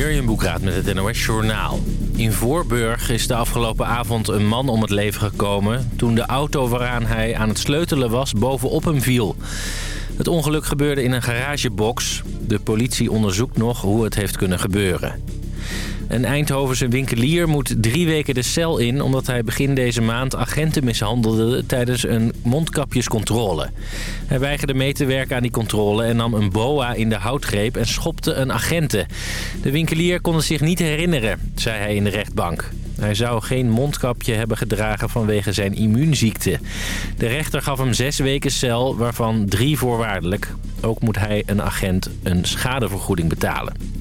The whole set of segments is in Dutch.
Jurjen Boekraat met het NOS Journaal. In Voorburg is de afgelopen avond een man om het leven gekomen... toen de auto waaraan hij aan het sleutelen was bovenop hem viel. Het ongeluk gebeurde in een garagebox. De politie onderzoekt nog hoe het heeft kunnen gebeuren. Een Eindhovense winkelier moet drie weken de cel in... omdat hij begin deze maand agenten mishandelde tijdens een mondkapjescontrole. Hij weigerde mee te werken aan die controle en nam een boa in de houtgreep... en schopte een agenten. De winkelier kon het zich niet herinneren, zei hij in de rechtbank. Hij zou geen mondkapje hebben gedragen vanwege zijn immuunziekte. De rechter gaf hem zes weken cel, waarvan drie voorwaardelijk. Ook moet hij een agent een schadevergoeding betalen.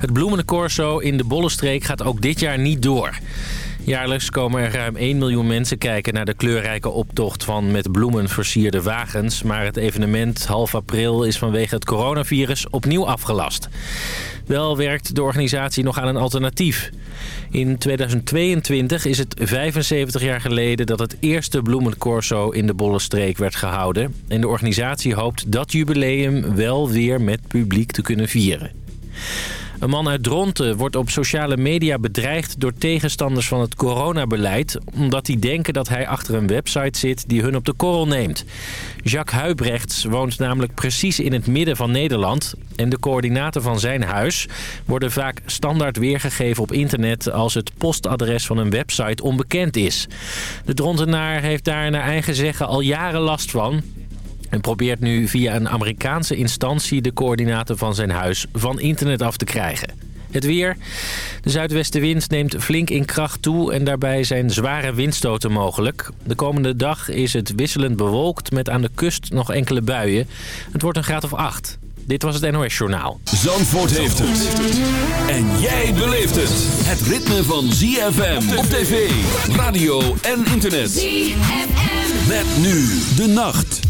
Het bloemencorso in de Bollenstreek gaat ook dit jaar niet door. Jaarlijks komen er ruim 1 miljoen mensen kijken naar de kleurrijke optocht van met bloemen versierde wagens. Maar het evenement half april is vanwege het coronavirus opnieuw afgelast. Wel werkt de organisatie nog aan een alternatief. In 2022 is het 75 jaar geleden dat het eerste bloemencorso in de Bollenstreek werd gehouden. En de organisatie hoopt dat jubileum wel weer met publiek te kunnen vieren. Een man uit Dronten wordt op sociale media bedreigd door tegenstanders van het coronabeleid... omdat die denken dat hij achter een website zit die hun op de korrel neemt. Jacques Huibrechts woont namelijk precies in het midden van Nederland... en de coördinaten van zijn huis worden vaak standaard weergegeven op internet... als het postadres van een website onbekend is. De Drontenaar heeft daar naar eigen zeggen al jaren last van... En probeert nu via een Amerikaanse instantie de coördinaten van zijn huis van internet af te krijgen. Het weer. De zuidwestenwind neemt flink in kracht toe en daarbij zijn zware windstoten mogelijk. De komende dag is het wisselend bewolkt met aan de kust nog enkele buien. Het wordt een graad of 8. Dit was het NOS Journaal. Zandvoort heeft het. En jij beleeft het. Het ritme van ZFM op tv, radio en internet. ZFM. Met nu de nacht.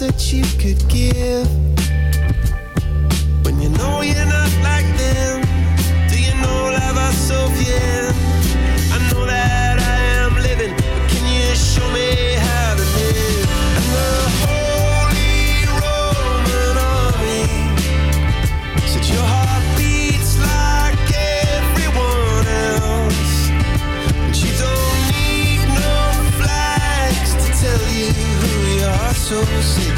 that you could give. so sick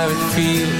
how it feels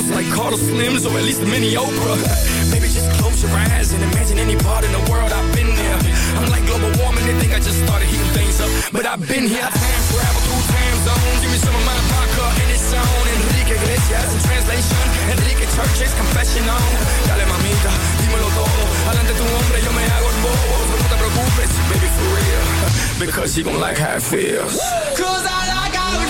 sounds like Carlos Slims or at least Mini Oprah. Maybe just close your eyes and imagine any part in the world I've been there. I'm like global warming, they think I just started heating things up, but I've been here. I time travel through time zones. Give me some of my vodka and it's on. Enrique Iglesias in translation. Enrique Church's confession on. Dale mamita, dímelo todo. Adelante tu hombre, yo me hago el bobo. No te preocupes, baby, for real. Because you gon' like how it feels. Cause I like how it